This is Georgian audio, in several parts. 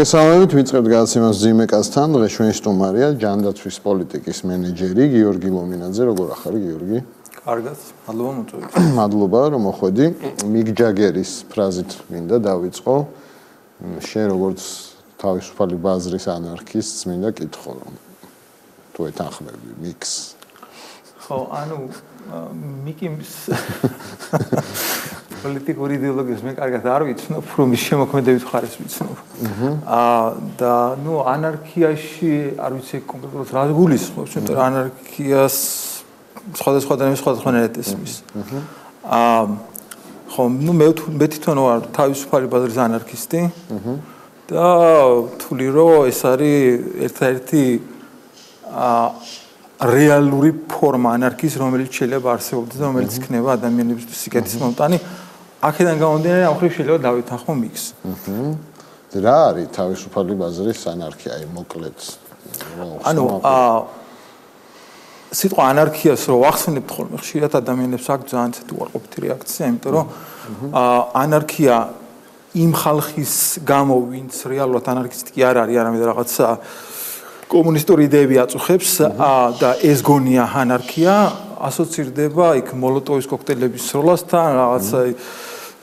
მოგესალმებით, ვიწყებთ გადაცემას ზიმეკასთან. დღეს ჩვენი სტუმარია ჯანდაცვის პოლიტიკის მენეჯერი გიორგი ლომინაძე. როგორ ახარ გიორგი? კარგად, მადლობა მოწვევით. მადლობა, რომ მოხვედი. მიგ ჯაგერის ფრაზით მინდა დავიწყო. შენ როგორც თავისუფალი ბაზრის ანარქისტს მინდა კითხო რომ თუ ეთანხმები მიქს. ხო, ანუ მიკიმს პოლიტიკური იდეოლოგიის მე კარგად არ ვიცნობ, რომ ის შემოქმედებით ხარეს ვიცნობ. აა და ნუ ანარქიაში არ ვიცი კონკრეტულად რა გულისხმობს, იმიტომ რომ ანარქიას სხვადასხვა და სხვადასხვანაირად ესმის. აა ხო, ნუ მე მე თვითონ ვარ თავისუფალი ბაზრის ანარქისტი. და თვლი რომ ეს არის ერთ-ერთი აა რეალური ფორმა ანარქიის, რომელიც შეიძლება არსებობდეს და რომელიც იქნება ადამიანების სიკეთის მომტანი. აქედან გამომდინარე, ამ ხრივ შეიძლება დავითანხმო მიქს. აჰა. რა არის თავისუფალი ბაზრის ანარქია, აი მოკლედ. ანუ აა სიტყვა ანარქიას რო ახსენებთ ხოლმე, ხშირად ადამიანებს აქვს ძალიან ცეთი უარყოფითი რეაქცია, იმიტომ რომ აა ანარქია იმ ხალხის გამო, ვინც რეალურად ანარქისტი კი არ არის, არამედ რაღაცა კომუნისტური იდეები აწუხებს და ეს გონია ანარქია, ასოცირდება იქ მოლოტოვის კოქტეილების სროლასთან, რაღაცა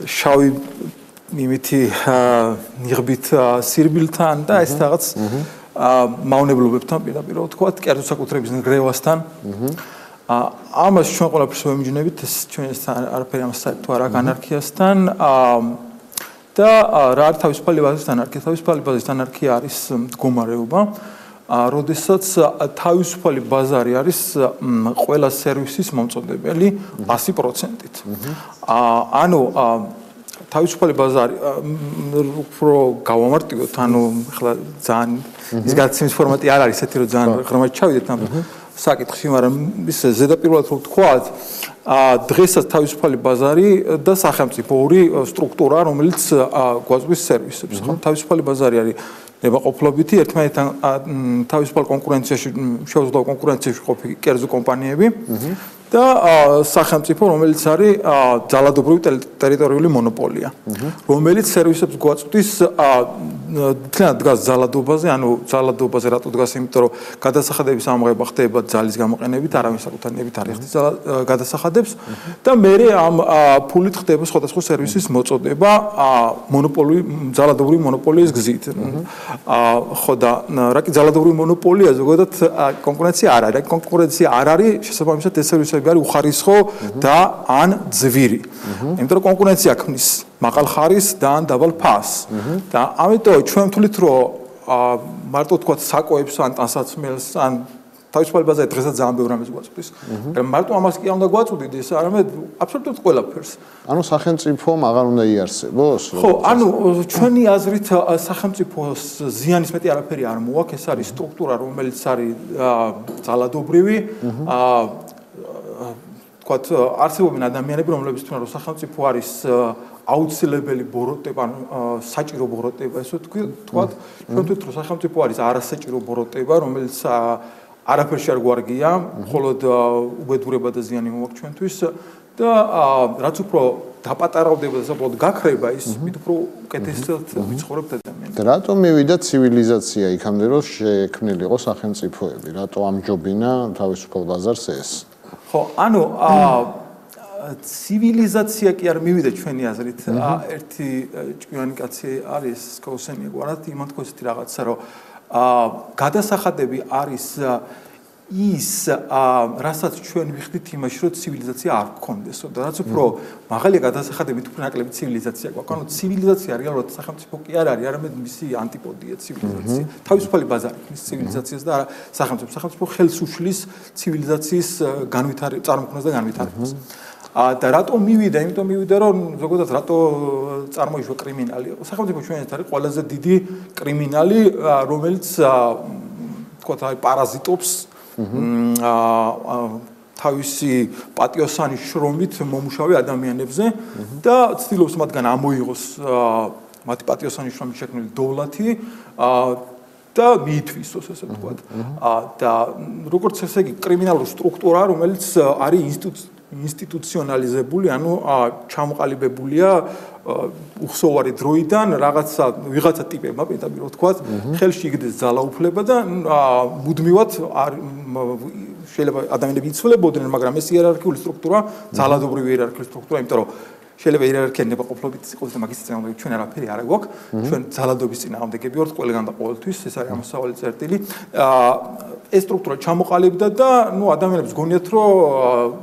შავი იმითი ნიღბით სირბილთან და ეს რაღაც მავნებლობებთან პირდაპირ ვთქვა, კერძო საკუთრების ნგრევასთან. აა ამას ჩვენ ყველაფერს ვემჯნებით, ეს ჩვენ არაფერი ამას საერთო არ აქვს ანარქიასთან. აა და რა არის თავისუფალი ბაზის ანარქია? თავისუფალი ბაზის ანარქია არის მდგომარეობა, როდესაც თავისუფალი ბაზარი არის ყველა სერვისის მომწოდებელი 100%-ით. აა ანუ თავისუფალი ბაზარი უფრო გავამარტივოთ, ანუ ახლა ძალიან ის გადაცემის ფორმატი არ არის ესეთი, რომ ძალიან ღრმად ჩავიდეთ ამ საკითხში, მაგრამ ის ზედაპირულად რო ვთქვათ, აა დღესაც თავისუფალი ბაზარი და სახელმწიფო ორი სტრუქტურა, რომელიც გვაწვის სერვისებს, ხო? თავისუფალი ბაზარი არის ნებაყოფლობითი ერთმანეთთან თავისუფალ კონკურენციაში შეუძლო კონკურენციაში ყოფილი კერძო კომპანიები. და სახელმწიფო რომელიც არის ძალადობრივი ტერიტორიული მონოპოლია. რომელიც სერვისებს გვაწვდის თლიანად დგას ძალადობაზე ანუ ძალადობაზე რატო დგას იმიტომ რომ გადასახადების ამღება ხდება ძალის გამოყენებით არავინ საკუთარნებით არ ეხდის გადასახადებს. და მე ამ ფულით ხდება სხვადასხვა სერვისის მოწოდება მონოპოლი ძალადობრივი მონოპოლიის გზით. ხო და რა კი ძალადობრივი მონოპოლია ზოგადად კონკურენცია არ არის კონკურენცია არ არის შესაბამისად ეს სერვისი ფასები არის უხარისხო და ან ძვირი. იმიტომ რომ კონკურენცია ქმნის მაღალ ხარის და ან დაბალ ფასს. და ამიტომ ჩვენ ვთვლით რომ მარტო თქვა საკოებს ან ტანსაცმელს ან თავისუფალი ბაზარი დღესაც ძალიან ბევრი რამეს გვაწვდის. მაგრამ მარტო ამას კი არ უნდა გვაწვდიდეს, არამედ აბსოლუტურად ყველაფერს. ანუ სახელმწიფო აღარ უნდა იარსებოს? ხო, ანუ ჩვენი აზრით სახელმწიფოს ზიანის მეტი არაფერი არ მოაქვს, ეს არის სტრუქტურა, რომელიც არის ძალადობრივი, აა თქვათ არსებობენ ადამიანები რომლებიც თუნდაც რომ სახელმწიფო არის აუცილებელი ბოროტება საჭირო ბოროტება. ესე ვთქვი თქვათ ჩვენ თვითონ სახელმწიფო არის არასაჭირო ბოროტება რომელიც არაფერში არ გვარგია მხოლოდ უბედურება და ზიანი მოაქვს ჩვენთვის. და რაც უფრო დაპატარავდება და საბოლოოდ გაქრება ის მით უფრო უკეთესად ვიცხოვრობთ ადამიანებს. რატომ მივიდა ცივილიზაცია იქამდე რომ შექმნილიყო სახელმწიფოები? რატო ამჯობინა თავისუფალ ბაზარს ეს? ხო, ანუ აა ცივილიზაცია კი არ მივიდა ჩვენი აზრით. ერთი ჭკვიანი კაცი არის კოსენი გვარად იმან თქოს ის რაღაცა რომ აა გადასახადები არის ის რასაც ჩვენ ვიხდით იმაში რომ ცივილიზაცია არ გქონდესო და რაც უფრო მაღალია გადასახადებით უფრო ნაკლები ცივილიზაცია გვაქვს. ანუ ცივილიზაცია რეალურად სახელმწიფო კი არ არის, არამედ მისი ანტიპოდია ცივილიზაცია. თავისუფალი ბაზარი მის ცივილიზაციას და სახელმწიფო სახელმწიფო ხელს უშლის ცივილიზაციის განვითარებას, წარმოქმნას და განვითარებას. ა და რატო მივიდა? იმიტომ მივიდა რომ ზოგადად რატო წარმოიშვა კრიმინალი? სახელმწიფო ჩვენეთ არის ყველაზე დიდი კრიმინალი, რომელიც თქვა აი პარაზიტობს თავისი პატიოსანი შრომით მომუშავე ადამიანებზე და ცდილობს მათგან ამოიღოს მათი პატიოსანი შრომით შექმნილი დოვლათი და მიითვისოს ესე ვთქვათ. და როგორც ესე იგი კრიმინალური სტრუქტურა, რომელიც არის ინსტიტუციონალიზებული, ანუ ჩამოყალიბებულია უხსოვარი დროიდან რაღაცა ვიღაცა ტიპებმა პირდაპირ თქვა, ხელში იგდეს ძალაუფლება და მუდმივად შეიძლება ადამიანები იცვლებოდნენ, მაგრამ ეს იერარქიული სტრუქტურა, ძალადობრივი იერარქიული სტრუქტურა, იმიტომ რომ შეიძლება იერარქია ნებაყოფლობით იყოს და მაგის წინააღმდეგ ჩვენ არაფერი არ გვაქვს. ჩვენ ძალადობის წინააღმდეგები ვართ ყველგან და ყოველთვის, ეს არის ამოსავალი წერტილი. აა ეს სტრუქტურა ჩამოყალიბდა და ნუ ადამიანებს გონიათ რომ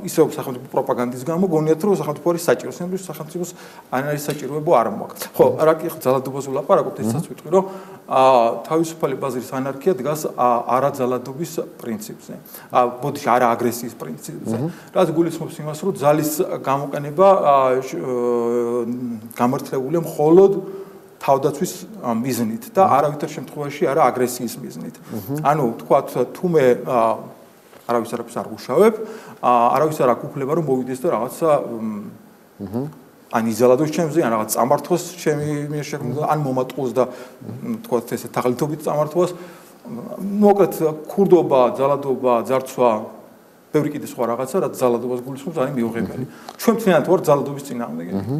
ისევ სახელმწიფო პროპაგანდის გამო გონიათ რომ სახელმწიფო არის საჭირო, სამდროს სახელმწიფოს არ არის საჭიროებო არ მოაქვს. ხო, რა კი ხო ძალადობას ვლაპარაკობთ, ესაც ვიტყვი რომ თავისუფალი ბაზრის ანარქია დგას არაძალადობის პრინციპზე. აა ბოდიში არა აგრესიის პრინციპზე. რაც გულისხმობს იმას რომ ძალის გამოყენება გამართლებულია მხოლოდ თავდაცვის მიზნით და არავითარ შემთხვევაში არა აგრესიის მიზნით. ანუ თქვათ თუ მე არავის არაფერს არ გუშავებ, არავის არ აკუფლება რომ მოვიდეს და რაღაცა ან იზოლადოს ჩემზე, ან რაღაც წამართოს ჩემი მიერ შექმნილ, ან მომატყოს და თქვათ ესე თაღლითობით წამართოს. მოკლედ ქურდობა, ძალადობა, ძარცვა ბევრი კიდე სხვა რაღაცა, რაც ძალადობას გულისხმობს, არის მიუღებელი. ჩვენ თვითონაც ვარ ძალადობის წინააღმდეგი. აჰა.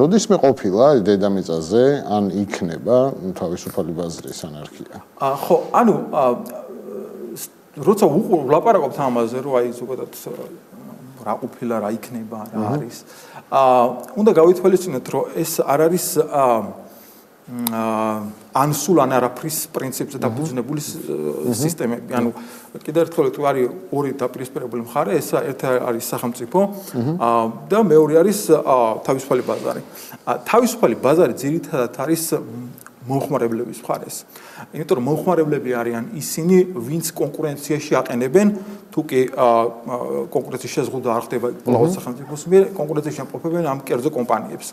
როდის მე ყოფილა დედამიწაზე, ან იქნება თავისუფალი ბაზრის ანარქია? აა ხო, ანუ როცა ვლაპარაკობთ ამაზე, რომ აი ზოგადად რა ყოფილა, რა იქნება, რა არის. აა უნდა გავითვალისწინოთ, რომ ეს არ არის აა ან სულ ან არაფრის პრინციპზე დაფუძნებული სისტემები. ანუ კიდევ ერთხელ თუ არის ორი დაპირისპირებული მხარე, ეს ერთ არის სახელმწიფო და მეორე არის თავისუფალი ბაზარი. თავისუფალი ბაზარი ძირითადად არის მომხმარებლების მხარეს. იმიტომ რომ მომხმარებლები არიან ისინი, ვინც კონკურენციაში აყენებენ, თუ კი კონკურენციის შეზღუდვა არ ხდება ყოველ სახელმწიფოს მიერ, კონკურენციაში ამყოფებენ ამ კერძო კომპანიებს.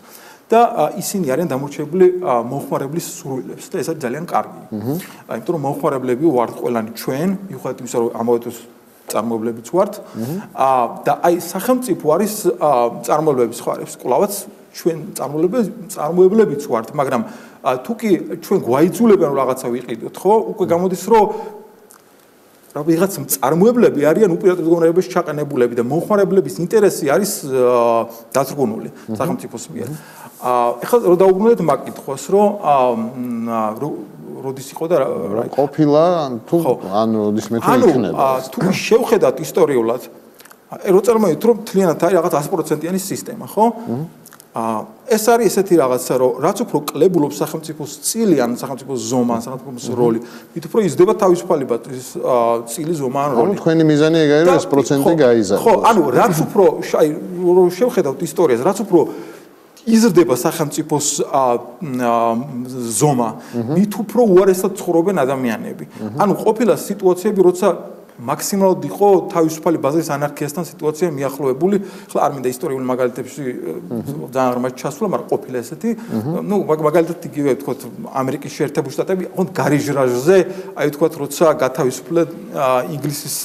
და ისინი არიან დამორჩებული მომხმარებლის სურვილებს და ეს არის ძალიან კარგი. აი, იმიტომ რომ მომხმარებლები ვართ ყველანი ჩვენ, მიუხედავად იმისა, რომ ამავე დროს წარმოებლებიც ვართ. აა და აი სახელმწიფო არის წარმოებების ხარებს კლავაც ჩვენ წარმოებლები წარმოებლებიც ვართ, მაგრამ თუ კი ჩვენ გვაიძულებენ რაღაცა ვიყიდოთ, ხო? უკვე გამოდის რომ რა ვიღაც წარმოებლები არიან უპირატეს მდგომარეობაში ჩაყენებულები და მომხმარებლების ინტერესი არის დაწრგუნული სახელმწიფოს მიერ. აა ეხლა რო დაუბრუნდეთ მაგკითხვას, რომ აა როდის იყო და რა ყოფილა თუ ან როდის მე თუ იქნება? ანუ თუ შევხედათ ისტორიულად რო წარმოიდგინეთ რომ თლიანად არის რაღაც 100%-იანი სისტემა, ხო? ეს არის ესეთი რაღაცა, რომ რაც უფრო კლებულობს სახელმწიფოს წილი ან სახელმწიფოს ზომა, სახელმწიფოს როლი, მით უფრო იზრდება თავისუფალება ის წილი ზომა ან როლი. ანუ თქვენი მიზანი ეგ არის, ეს პროცენტი გაიზარდოს. ხო, ანუ რაც უფრო აი შევხედავთ ისტორიას, რაც უფრო იზრდება სახელმწიფოს ზომა, მით უფრო უარესად ცხოვრობენ ადამიანები. ანუ ყოფილა სიტუაციები, როცა მაქსიმალურად იყო თავისუფალი ბაზრის ანარქიასთან სიტუაცია მიახლოებული. ხლა არ მინდა ისტორიული მაგალითებში ძალიან ღრმად ჩასვლა, მაგრამ ყოფილა ესეთი. ნუ მაგალითად იგივე ვთქვათ, ამერიკის შეერთებული შტატები, ოღონდ გარიჟრაჟზე, აი ვთქვათ, როცა გათავისუფლდა ინგლისის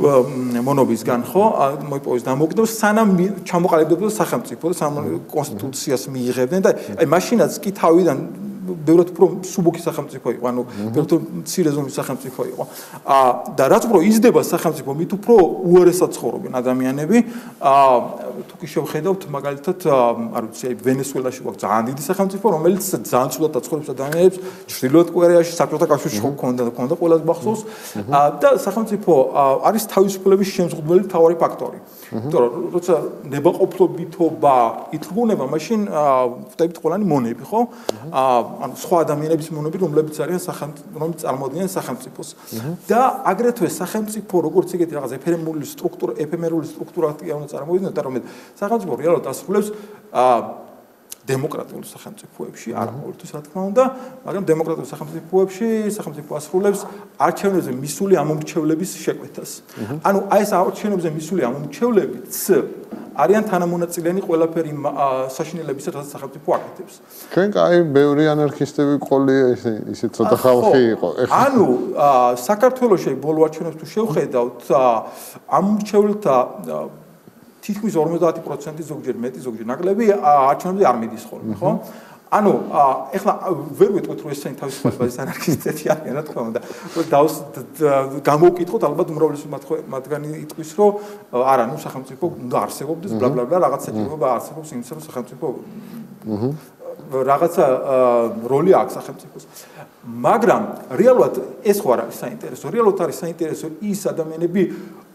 მონობისგან ხო მოიპოვეს დამოკიდო სანამ ჩამოყალიბდა სახელმწიფო და სანამ კონსტიტუციას მიიღებდნენ და აი მაშინაც კი თავიდან ბევრად უფრო სუბუქი სახელმწიფო იყო, ანუ ბევრად მცირე ზომის სახელმწიფო იყო. აა და რაც უფრო იზრდება სახელმწიფო, მით უფრო უარესად ცხოვრობენ ადამიანები. აა თუ კი შევხედავთ მაგალითად, არ ვიცი, აი ვენესუელაში გვაქვს ძალიან დიდი სახელმწიფო, რომელიც ძალიან ცუდად აცხოვრებს ადამიანებს. ჩრდილოეთ კორეაში საბჭოთა კავშირში ხონდა და ხონდა ყველას მახსოვს. აა და სახელმწიფო არის თავისუფლების შემზღუდველი მთავარი ფაქტორი. იმიტომ რომ როცა ნებაყოფლობითობა ითრგუნება, მაშინ ვხვდებით ყველანი მონები, ხო? აა ანუ სხვა ადამიანების მონები, რომლებიც არიან სახელმწიფო, რომლებიც წარმოადგენენ სახელმწიფოს. და აგრეთვე სახელმწიფო, როგორც ეგეთი რაღაც ეფემერული სტრუქტურა, ეფემერული სტრუქტურაა უნდა წარმოიდგინოთ, რომელიც სახელმწიფო რეალურად ასრულებს აა დემოკრატიულ სახელმწიფოებში, არ ყოველთვის რა თქმა უნდა, მაგრამ დემოკრატიულ სახელმწიფოებში სახელმწიფო ასრულებს არჩევნებზე მისული ამომრჩევლების შეკვეთას. ანუ აი ეს არჩევნებზე მისული ამომრჩევლებიც არიან თანამონაწილენი ყველაფერი საშინელებისა, რაც სახელმწიფო აკეთებს. ჩვენ კაი ბევრი ანარქისტები ყოლი ისე ისე ცოტა ხალხი იყო. ანუ საქართველოსში ბოლო არჩევნებს თუ შევხედავთ ამორჩეულთა თითქმის 50% ზოგჯერ მეტი ზოგჯერ ნაკლები არჩევნებზე არ მიდის ხოლმე, ხო? ანუ ეხლა ვერ ვიტყვით რომ ესენი თავისუფლებას ანარქისტები არიან რა თქმა უნდა. დავს გამოვკითხოთ ალბათ უმრავლესი მათგანი იტყვის რომ არა ნუ სახელმწიფო უნდა არსებობდეს ბლა ბლა ბლა რაღაცა ჭირდება არსებობს იმის რომ სახელმწიფო რაღაცა როლი აქვს სახელმწიფოს. მაგრამ რეალურად ეს ხო არ არის საინტერესო. რეალურად არის საინტერესო ის ადამიანები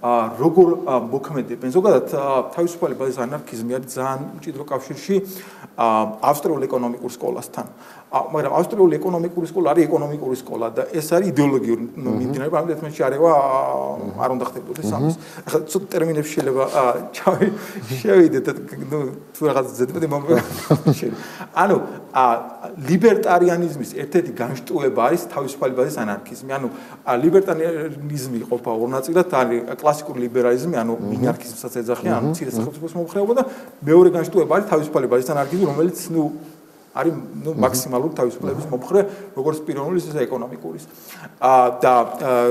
როგორ მოქმედებენ ზოგადად თავისუფალი ბაზის ანარქიზმი არის ძალიან მჭიდრო კავშირში ავსტრიულ ეკონომიკურ სკოლასთან მაგრამ ავსტრიული ეკონომიკური სკოლა არის ეკონომიკური სკოლა და ეს არის იდეოლოგიური მიმდინარე, ამიტომ ერთმანეთში არევა არ უნდა ხდებოდეს ამის. ახლა ცოტა ტერმინებს შეიძლება ჩავი შევიდეთ ნუ თუ რაღაც ზედმეტი მომენტი. ანუ ლიბერტარიანიზმის ერთ-ერთი განშტოება არის თავისუფალი ბაზის ანარქიზმი. ანუ ლიბერტარიანიზმი ყოფა ორ ნაწილად. არის კლასიკური ლიბერალიზმი, ანუ მინარქიზმსაც ეძახიან, ანუ ცირე სახელმწიფოს მომხრეობა და მეორე განშტოება არის თავისუფალი ბაზის ანარქიზმი, რომელიც ნუ არის ნუ მაქსიმალური თავისუფლების მომხრე როგორც პიროვნული ისე ეკონომიკური. აა და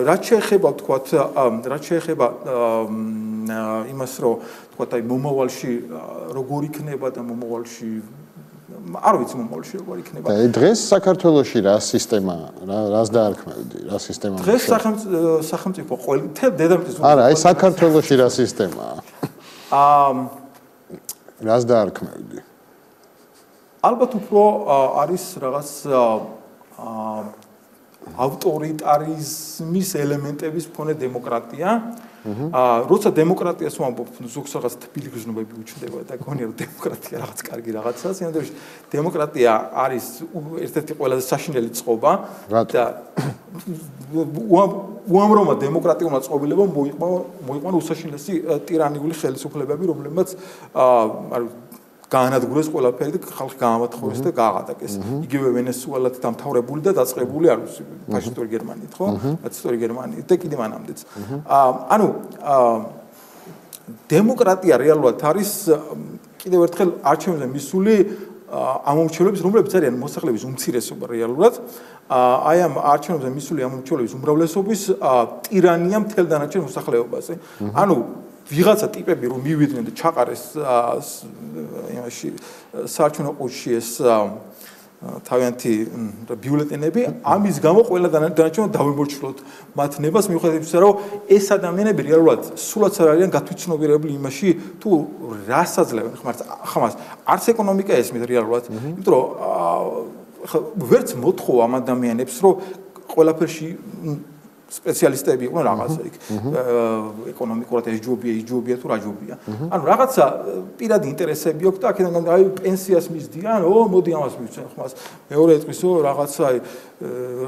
რაც შეეხება თქვათ რაც შეეხება იმას რომ თქვათ აი მომავალში როგორ იქნება და მომავალში არ ვიცი მომავალში როგორ იქნება. და დღეს საქართველოსში რა სისტემა რა რას დაარქმევდი რა სისტემა დღეს სახელმწიფო ყოველ თელ დედამიწის არა აი საქართველოსში რა სისტემაა? აა რას დაარქმევდი ალბათ უფრო არის რაღაც ავტორიტარიზმის ელემენტების მქონე დემოკრატია. აა როცა დემოკრატიას ვამბობ, ზოგს რაღაც თბილი გზნობები უჩნდება და გონია რომ დემოკრატია რაღაც კარგი რაღაცაა. სინამდვილეში დემოკრატია არის ერთ-ერთი ყველაზე საშინელი წყობა და უამრომა დემოკრატიულმა წყობილებამ მოიყვა მოიყვა უსაშინლესი ტირანიული ხელისუფლებები, რომლებმაც აა გაანადგურეს ყველაფერი და ხალხი გაამათხოვეს და გააღადაკეს. იგივე ვენესუელად დამთავრებული და დაწყებული არ ვიცი ფაშისტური გერმანიით, ხო? ნაცისტური გერმანიით და კიდე მანამდეც. აა ანუ აა დემოკრატია რეალურად არის კიდევ ერთხელ არჩევნებზე მისული ამომრჩევლების, რომლებიც არიან მოსახლეობის უმცირესობა რეალურად. აი ამ არჩევნებზე მისული ამომრჩევლების უმრავლესობის ტირანია მთელ დანარჩენ მოსახლეობაზე. ანუ ვიღაცა ტიპები რომ მივიდნენ და ჩაყარეს იმაში საარჩევნო ყუთში ეს თავიანთი ბიულეტენები ამის გამო ყველა დანარჩენ დავიმორჩილოთ მათ ნებას მიუხედავად იმისა რომ ეს ადამიანები რეალურად სულაც არ არიან გათვითცნობიერებული იმაში თუ რას აძლევენ ხმართ ხმას არც ეკონომიკა ესმით რეალურად. იმიტომ რომ ხა ვერც მოთხოვ ამ ადამიანებს რომ ყველაფერში სპეციალისტები იყვნენ რაღაცა იქ ეკონომიკურად ეს ჯობია, ის ჯობია თუ რა ჯობია. ანუ რაღაცა პირადი ინტერესები აქვს და აქედან აი პენსიას მისდიან, ო მოდი ამას მივცენ ხმას. მეორე ეწვისო რაღაცა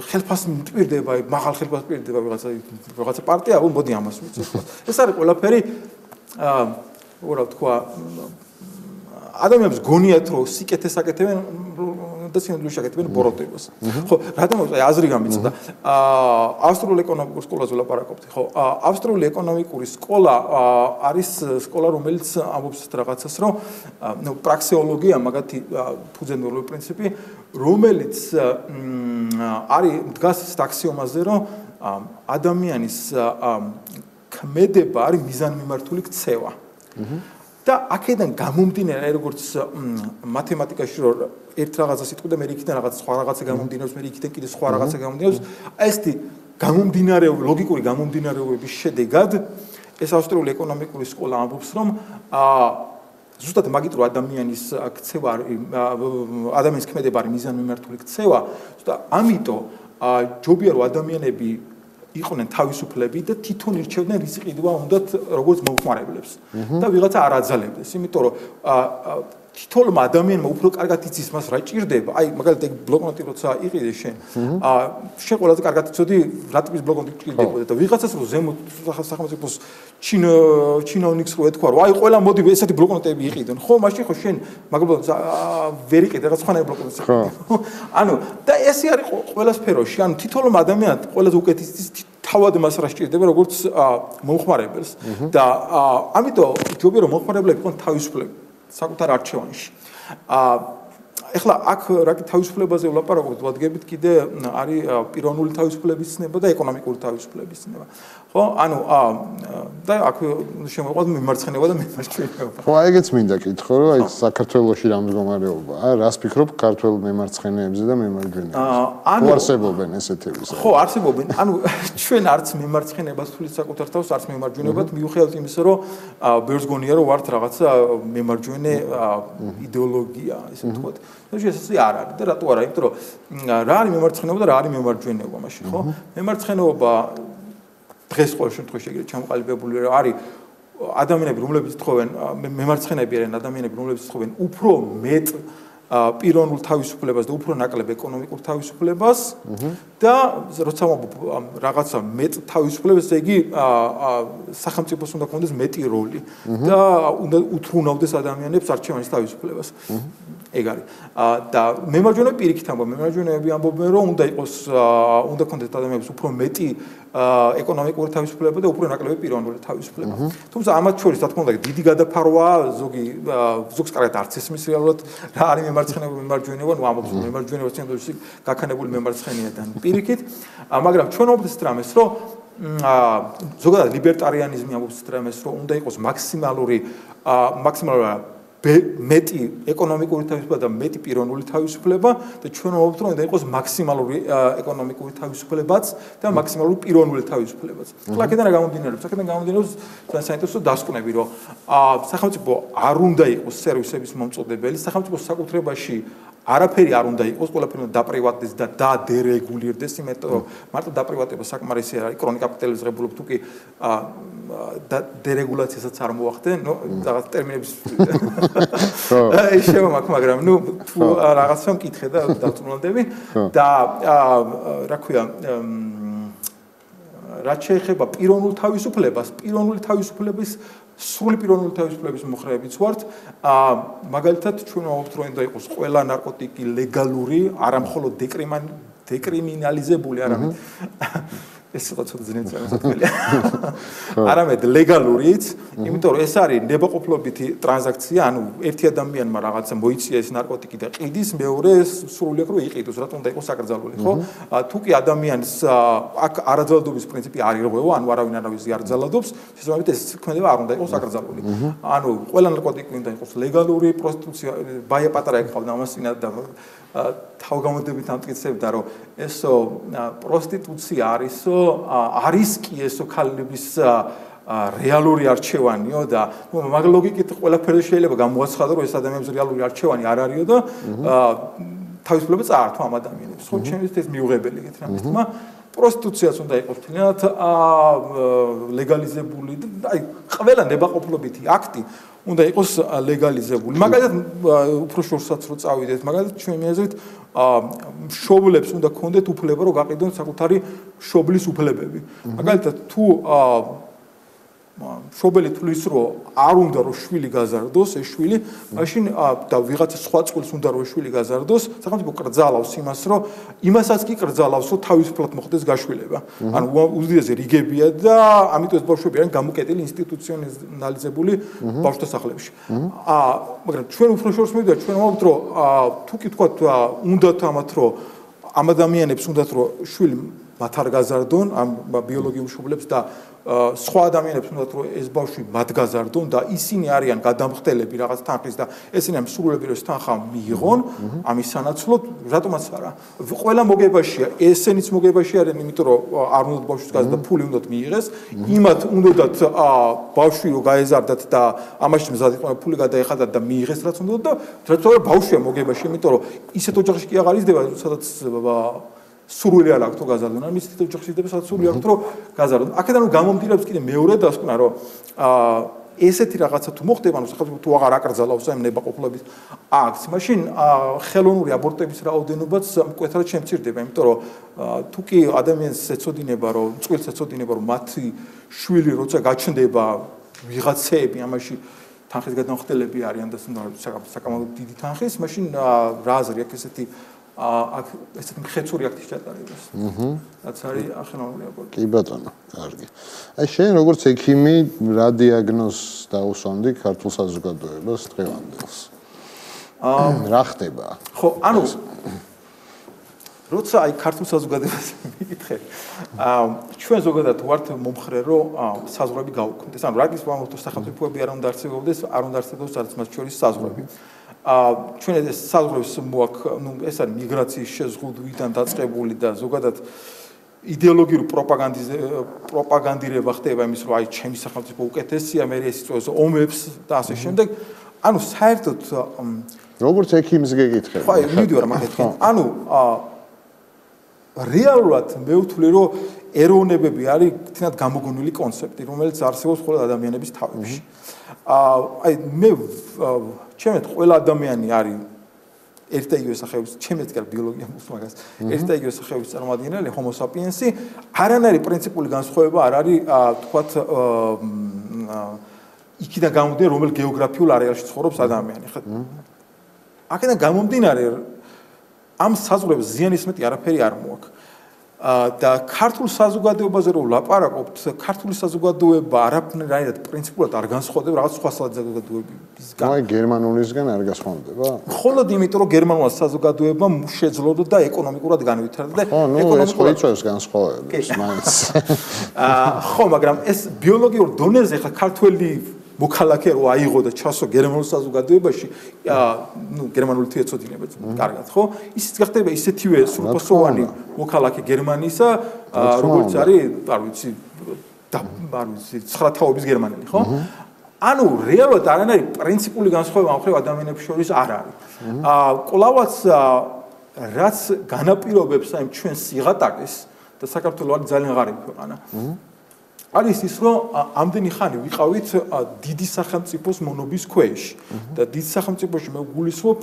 ხელფას მტვირდება, მაღალ ხელფას მტვირდება რაღაცა რაღაცა პარტია, ო მოდი ამას მივცენ ხმას. ეს არის ყველაფერი აა რა ვთქვა ადამიანებს გონიათ რომ სიკეთეს აკეთებენ და სინამდვილეში აკეთებენ ბოროტებას. ხო, რატომ აი აზრი გამიწდა. აა ავსტრიული ეკონომიკური სკოლაზე ვლაპარაკობთ. ხო, ავსტრიული ეკონომიკური სკოლა არის სკოლა, რომელიც ამბობს რაღაცას, რომ ნუ პრაქსეოლოგია, მაგათი ფუძემდებელი პრინციპი, რომელიც არის დგას ტაქსიომაზე, რომ ადამიანის ქმედება არის მიზანმიმართული ქცევა. და აქედან გამომდინარე როგორც მათემატიკაში რომ ერთ რაღაცას იტყვი და მე იქიდან რაღაც სხვა რაღაცა გამომდინარეობს, მე იქიდან კიდე სხვა რაღაცა გამომდინარეობს. აი ესეთი გამომდინარე ლოგიკური გამომდინარეობების შედეგად ეს ავსტრიული ეკონომიკური სკოლა ამბობს, რომ აა ზუსტად მაგით რო ადამიანის ქცევა ადამიანის ქმედება არის მიზანმიმართული ქცევა, ზუსტად ამიტომ ჯობია რომ ადამიანები იყვნენ თავისუფლები და თვითონ ირჩევდნენ რის ყიდვა უნდათ როგორც მოხმარებლებს და ვიღაცა არ აძალებდეს, იმიტომ რომ აა თითოეულ ადამიანმა უფრო კარგად იცის მას რა ჭირდება. აი, მაგალითად, ბლოკნოტი როცა იყიდე შენ, აა შენ ყველაზე კარგად იცოდი რა ტიპის ბლოკნოტი ჭირდებოდა და ვიღაცას რო ზემო სახელმწიფოს ჩინ ჩინოვნიკს რო ეთქვა, რომ აი, ყველა მოდი ესეთი ბლოკნოტები იყიდონ. ხო, მაშინ ხო შენ მაგალითად ვერ იყიდე რაღაც სხვანაირ ბლოკნოტს. ხო. ანუ და ესე არის ყველა სფეროში. ანუ თითოეულ ადამიანად ყველაზე უკეთ იცის თავად მას რა სჭირდება როგორც მომხმარებელს და ამიტომ ჯობია რომ მომხმარებლები ყონ თავისუფლები საკუთარ არჩევანში. აა ეხლა აქ რაკი თავისუფლებაზე ვლაპარაკობთ, ვადგებით კიდე არის პიროვნული თავისუფლების ცნება და ეკონომიკური თავისუფლების ცნება. ხო? ანუ ა და აქ შემოყვათ მიმარცხენება და მიმარცხენება. ხო, აი ეგეც მინდა კითხო, რომ აი საქართველოსი რა მდგომარეობაა? რას ფიქრობ ქართულ მიმარცხენეებზე და მიმარჯვენეებზე? ანუ არსებობენ ესეთები? ხო, არსებობენ. ანუ ჩვენ არც მიმარცხენებას თulis საკუთარ თავს არც მიმარჯვენებად მიუხედავად იმისა, რომ ბევრს გონია, რომ ვართ რაღაცა მიმარჯვენე იდეოლოგია, ესე ვთქვათ. და შეიძლება არ არის და რატო არა? იმიტომ რომ რა არის მიმარცხენეობა და რა არის მიმარჯვენეობა მაშინ, ხო? მიმარცხენეობა დღეს ყოველ შემთხვევაში ეგრე ჩამოყალიბებული რა არის ადამიანები რომლებიც თხოვენ მემარცხენეები არიან ადამიანები რომლებიც თხოვენ უფრო მეტ პიროვნულ თავისუფლებას და უფრო ნაკლებ ეკონომიკურ თავისუფლებას და როცა რაღაცა მეტ თავისუფლებას იგი სახელმწიფოს უნდა კონდეს მეტი როლი და უნდა უთრუნავდეს ადამიანებს არჩევანის თავისუფლებას ეგ არის. და მემარჯვენე პირიქით ამბობ, მემარჯვენეები ამბობენ, რომ უნდა იყოს უნდა კონდეთ ადამიანებს უფრო მეტი ეკონომიკური თავისუფლება და უფრო ნაკლები პიროვნული თავისუფლება. თუმცა ამათ შორის, რა თქმა უნდა, დიდი გადაფარვაა, ზოგი ზოგს კარგად არც ესმის რეალურად რა არის მემარცხენე მემარჯვენეობა, ნუ ამბობს მემარჯვენეობა ცენტრში გაქანებული მემარცხენეიდან პირიქით, მაგრამ ჩვენ ვობთ ეს დრამეს, რომ აა ზოგადად ლიბერტარიანიზმი ამბობს დრამეს, რომ უნდა იყოს მაქსიმალური მაქსიმალური მეტი ეკონომიკური თავისუფლება და მეტი პიროვნული თავისუფლება და ჩვენ ვაუბრობთ რომ იყოს მაქსიმალური ეკონომიკური თავისუფლებაც და მაქსიმალური პიროვნული თავისუფლებაც. ხლაკედან გამომდინარეობს, ხლაკედან გამომდინარეობს საინტერესო დასკვნები, რომ სახელმწიფო არ უნდა იყოს სერვისების მომწოდებელი, სახელმწიფო საკუთრებაში არაფერი არ უნდა იყოს, ყველაფერი უნდა დაპრივატდეს და დადერეგულირდეს, იმიტომ რომ მარტო დაპრივატება საკმარისი არის. კრონიკ კაპიტალიზმის ღებულობ თუ კი და დერეგულაციასაც არ მოახდენ, ნუ რაღაც ტერმინების აი მაქვს, მაგრამ ნუ თუ რაღაცა მკითხე და დაწუნვალდები და რა ქვია რაც შეეხება პიროვნულ თავისუფლებას, პიროვნული თავისუფლების სრული პიროვნული თავისუფლების მოხრეებიც ვართ. აა მაგალითად ჩვენ ვაუბრობთ რომ უნდა იყოს ყველა ნარკოტიკი ლეგალური, არა მხოლოდ დეკრიმინალიზებული, არამედ ეს იყო ცოტა ძნელი წარმოსაქმელი. არამედ ლეგალურიც, იმიტომ რომ ეს არის ნებაყოფლობითი ტრანზაქცია, ანუ ერთი ადამიანმა რაღაცა მოიწია ეს ნარკოტიკი და ყიდის, მეორე სრულიად რო იყიდოს, რატომ უნდა იყოს აკრძალული, ხო? თუ კი ადამიანს აქ არაძალადობის პრინციპი არ ირღვევა, ანუ არავინ არავის არ ძალადობს, შესაბამისად ეს ქმედება არ უნდა იყოს აკრძალული. ანუ ყველა ნარკოტიკი უნდა იყოს ლეგალური, პროსტიტუცია, ბაია პატარა ეკავდა ამასინა და თავგამოდებით ამტკიცებდა რომ ესო პროსტიტუცია არისო არის კი ესო ქალების რეალური არჩევანიო და მაგ ლოგიკით ყველაფერი შეიძლება გამოაცხადო რომ ეს ადამიანების რეალური არჩევანი არ არისო და თავისუფლება წაართვა ამ ადამიანებს. ხო ჩემთვის ეს მიუღებელი ეგეთ რამის თქმა პროსტიტუციაც უნდა იყოს თლიანად ლეგალიზებული და აი ყველა ნებაყოფლობითი აქტი უნდა იყოს ლეგალიზებული. მაგალითად უფრო შორსაც რო წავიდეთ, მაგალითად ჩვენ მიაზრით შობლებს უნდა კონდეთ უფლება რომ გაყიდონ საკუთარი შობლის უფლებები. მაგალითად თუ შობელი თulis რომ არ უნდა რომ შვილი გაზარდოს ეს შვილი მაშინ და ვიღაცა სხვა წყვილს უნდა რომ შვილი გაზარდოს სახელმწიფო კრძალავს იმას რომ იმასაც კი კრძალავს რომ თავისუფლად მოხდეს გაშვილება. ანუ უძიაზე რიგებია და ამიტომ ეს ბავშვები არიან გამოკეტილი ინსტიტუციონალიზებული ბავშვთა სახლებში. ა მაგრამ ჩვენ უფრო შორს მივიდა ჩვენ ვამბობთ რომ თუ კი თქვა უნდათ ამათ რომ ამ ადამიანებს უნდათ რომ შვილი მათ არ გაზარდონ ამ ბიოლოგიურ შუბლებს და სხვა ადამიანებს უნდათ რომ ეს ბავშვი მათ გაზარდონ და ისინი არიან გადამხდელები რაღაც თანხის და ესენი ამ სრულები რომ თანხა მიიღონ ამის სანაცვლოდ რატომაც არა? ყველა მოგებაშია ესენიც მოგებაში არიან იმიტომ რომ არ უნდათ ბავშვს გაზარდონ და ფული უნდათ მიიღეს. იმათ უნდათ ბავშვი რომ გაეზარდათ და ამაში მზად იყო ფული გადაეხადათ და მიიღეს რაც უნდათ და რაც თორე ბავშვია მოგებაში იმიტომ რომ ისეთ ოჯახში კი აღარ იზრდება სადაც სრული არ აქვს თუ გაზარდონ. ან მის თვითონ ოჯახშიდება სადაც სრული აქვს რომ გაზარდონ. აქედან რომ გამომდინარეობს კიდე მეორე დასკვნა რომ აა ესეთი რაღაცა თუ მოხდება ანუ სახელმწიფო თუ აღარ აკრძალავს ამ ნებაყოფლობის აქტს მაშინ ხელოვნური აბორტების რაოდენობაც მკვეთრად შემცირდება იმიტომ რომ თუ კი ადამიანს ეცოდინება რომ წყვილს ეცოდინება რომ მათი შვილი როცა გაჩნდება ვიღაცეები ამაში თანხის გადამხდელები არიან და საკამოდ დიდი თანხის მაშინ რა აზრი აქვს ესეთი აქ ესეთი მხეცური აქტის ჩატარებას. აჰა. რაც არის ახალგაზრდული აბორტი. კი ბატონო, კარგი. აი შენ როგორც ექიმი რა დიაგნოზს დაუსვამდი ქართულ საზოგადოებას დღევანდელს? აა რა ხდება? ხო, ანუ როცა აი ქართულ საზოგადოებას მიკითხე, აა ჩვენ ზოგადად ვართ მომხრე, რომ საზღვრები გაუქმდეს. ანუ რაგის მომხდოს სახელმწიფოები არ უნდა არსებობდეს, არ უნდა არსებობდეს არც მათ შორის საზღვრები. აა ჩვენ ეს საზღვრებს მოაქ, ნუ ეს არის მიგრაციის შეზღუდვიდან დაწყებული და ზოგადად იდეოლოგიური პროპაგანდის პროპაგანდირება ხდება იმის რომ აი ჩემი სახელმწიფო უკეთესია, მე ეს იწვევს ომებს და ასე შემდეგ. ანუ საერთოდ როგორც ექიმს გეკითხე. ხო, მივიდივარ მაგეთქენ. ანუ რეალურად მე ვთვლი რომ ეროვნებები არის თინათ გამოგონილი კონცეფტი რომელიც არსებობს ყველა ადამიანების თავებში. აა აი მე ჩემეთ ყველა ადამიანი არის ერთ და იგივე სახეობის ჩემეთ კარ ბიოლოგია მოს მაგას. ერთ და იგივე სახეობის წარმომადგენელი homo sapiens-ი არანაირი პრინციპული განსხვავება არ არის თქვათ იქიდან გამომდინარე რომელ გეოგრაფიულ არეალში ცხოვრობს ადამიანი ხა. აქედან გამომდინარე ამ საზღვრებს ზიანის მეტი არაფერი არ მოაქვს. და ქართულ საზოგადოებაზე რო ვლაპარაკობთ, ქართული საზოგადოება არაფრად პრინციპულად არ განსხვავდება რაღაც სხვა საზოგადოებისგან. აი გერმანულისგან არ განსხვავდება? მხოლოდ იმიტომ რომ გერმანულ საზოგადოება შეძლოდა და ეკონომიკურად განვითარდა და ეკონომიკურად იწევს განსხვავებას მაინც. აა ხო, მაგრამ ეს ბიოლოგიურ დონეზე ხა ქართველი მოქალაქე რო აიღო და ჩასო გერმანულ საზოგადოებაში, ნუ გერმანული თეატროდინება, კარგად, ხო? ისიც გახდება ისეთივე სრულფასოვანი მოქალაქე გერმანისა, როგორც არის, არ ვიცი, და არ ვიცი, ცხრათაობის გერმანელი, ხო? ანუ რეალურად არანაირი პრინციპული განსხვავება ამ ხრივ ადამიანებს შორის არ არის. აა კლავაც რაც განაპირობებს აი ჩვენ სიღატაკეს და საქართველოს ძალიან ღარიბი ქვეყანა. არის ის რომ ამდენი ხანი ვიყავით დიდი სახელმწიფოს მონობის ქვეშ. და დიდი სახელმწიფოში მე გულისხმობ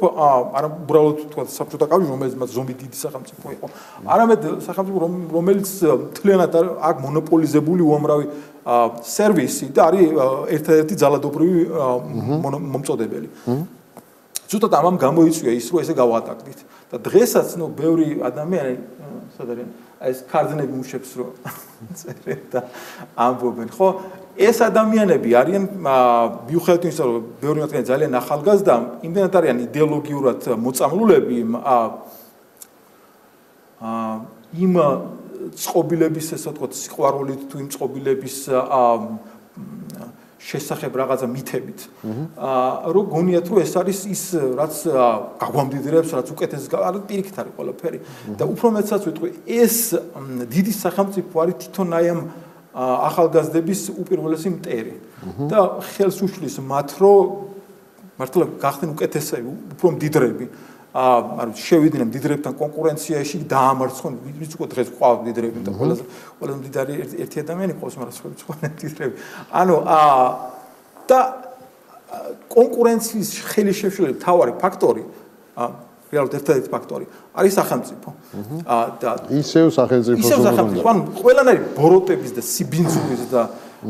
არა უბრალოდ თქვა საბჭოთა კავშირი რომელიც ზომი დიდი სახელმწიფო იყო. არამედ სახელმწიფო რომელიც თლიანად აქ მონოპოლიზებული უამრავი სერვისი და არის ერთადერთი ძალადობრივი მომწოდებელი. ზუსტად ამამ გამოიწვია ის რომ ესე გავატაკდით. და დღესაც ნუ ბევრი ადამიანი სადარიან ეს კარდნები მუშებს რო წერენ და ამბობენ. ხო ეს ადამიანები არიან მიუხედავად იმისა რომ ბევრი მათგანი ძალიან ახალგაზრდა იმდენად არიან იდეოლოგიურად მოწამლულები ა იმ წყობილების ესე ვთქვათ სიყვარულით თუ იმ წყობილების ა შესახებ რაღაცა მითებით. აა რო გონიათ რომ ეს არის ის რაც გაგვამდიდრებს, რაც უკეთეს არა პირიქით არის ყველაფერი და უფრო მეცაც ვიტყვი ეს დიდი სახელმწიფო არის თვითონ აი ამ ახალგაზრდების უპირველესი მტერი და ხელს უშლის მათ რომ მართლა გახდნენ უკეთესები, უფრო მდიდრები. არ ვიცი შევიდნენ დიდრებთან კონკურენციაში დაამარცხონ ვიც უკვე დღეს ყავს დიდრები და ყველაზე ყველაზე დიდარი ერთი ადამიანი ყავს მაგრამ სხვა სხვა დიდრები ანუ აა და კონკურენციის ხელი შეშლილი თავარი ფაქტორი აა რეალურად ერთადერთი ფაქტორი არის სახელმწიფო. აა და ისევ სახელმწიფო ისევ სახელმწიფო ანუ ყველანაირი ბოროტების და სიბინძურის და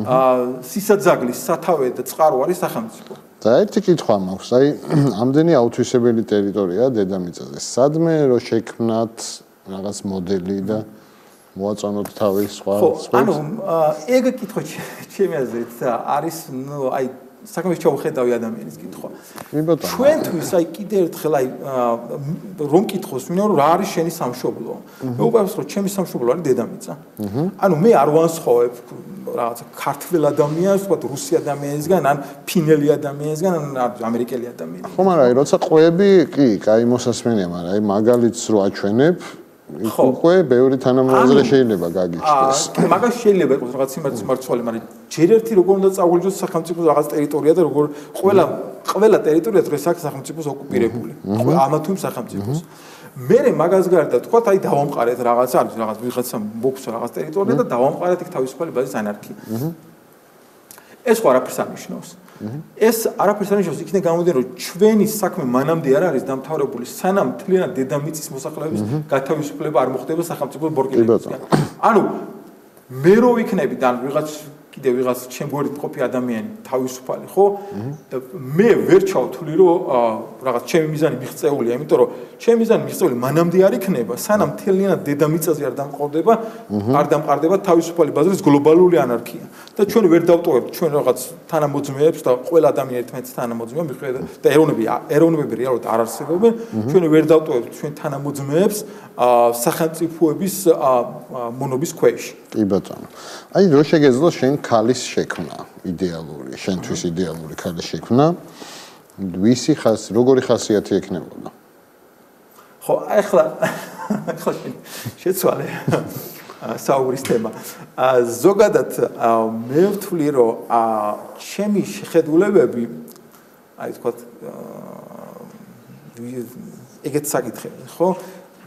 აა სისაძაგლის სათავე და წყარო არის სახელმწიფო და ერთი კითხვა მაქვს, აი ამდენი აუთვისებელი ტერიტორია დედამიწაზე. სადმე რო შექმნათ რაღაც მოდელი და მოაწონოთ თავის სხვა სხვა ანუ ეგ კითხვა ჩემი აზრით არის ნუ აი საკმაოდ ჩაუხედავი ადამიანის კითხვა. ჩვენთვის აი კიდე ერთხელ აი რომ კითხოს ვინო რა არის შენი სამშობლო? მე უბრალოდ რომ ჩემი სამშობლო არის დედამიწა. ანუ მე არ ვანსხოვებ რაღაც ქართველ ადამიანს, ვთქვათ რუსი ადამიანისგან, ან ფინელი ადამიანისგან, ან ამერიკელი ადამიანისგან. ხო, მაგრამ აი როცა ყვები, კი, კაი მოსასმენია, მაგრამ აი მაგალითს რო აჩვენებ, უკვე ბევრი თანამოაზრე შეიძლება გაგიჩნდეს. აა, მაგას შეიძლება იყოს რაღაც სიმართლის მარცვალი, მაგრამ ჯერ ერთი როგორ უნდა წაგვიჯოს სახელმწიფო რაღაც ტერიტორია და როგორ ყველა ყველა ტერიტორია დღეს აქ სახელმწიფოს ოკუპირებული. ამა თუ იმ სახელმწიფოს. მე მაგას გარდა თქვა აი დავამყარეთ რაღაცა არის რაღაც ვიღაცა მოქვს რაღაც ტერიტორია და დავამყარეთ იქ თავისუფალი ბაზის ანარქია. ეს ხო არაფერს ანიშნავს. ეს არაფერს ანიშნავს იქნე გამოდიან რომ ჩვენი საქმე მანამდე არ არის დამთავრებული სანამ თლიანად დედამიწის მოსახლეობის გათავისუფლება არ მოხდება სახელმწიფო ბორკილებისგან. ანუ მე რო ვიქნები და ვიღაც კიდე ვიღაც ჩემ გვერდით ყოფი ადამიანი თავისუფალი ხო? მე ვერ ჩავთვლი რომ რაღაც ჩემი მიზანი მიღწეულია იმიტომ რომ ჩემი მიზანი მიღწეული მანამდე არ იქნება სანამ თელიანად დედამიწაზე არ დამყარდება არ დამყარდება თავისუფალი ბაზრის გლობალური ანარქია და ჩვენ ვერ დავტოვებთ ჩვენ რაღაც თანამოძმეებს და ყველა ადამიანი ერთმანეთს თანამოძმეა მიხედავთ და ეროვნები ეროვნებები რეალურად არ არსებობენ. ჩვენ ვერ დავტოვებთ ჩვენ თანამოძმეებს სახელმწიფოების მონობის ქვეშ. კი ბატონო. აი რო შეგეძლო შენ ქალის შექმნა იდეალური შენთვის იდეალური ქალის შექმნა ვისი ხას როგორი ხასიათი ექნებოდა? ხო, ახლა ახლა შეცვალე. საუბრის თემა. ზოგადად მე ვთვლი რომ ჩემი შეხედულებები აი თქვა ეგეთ საკითხები, ხო?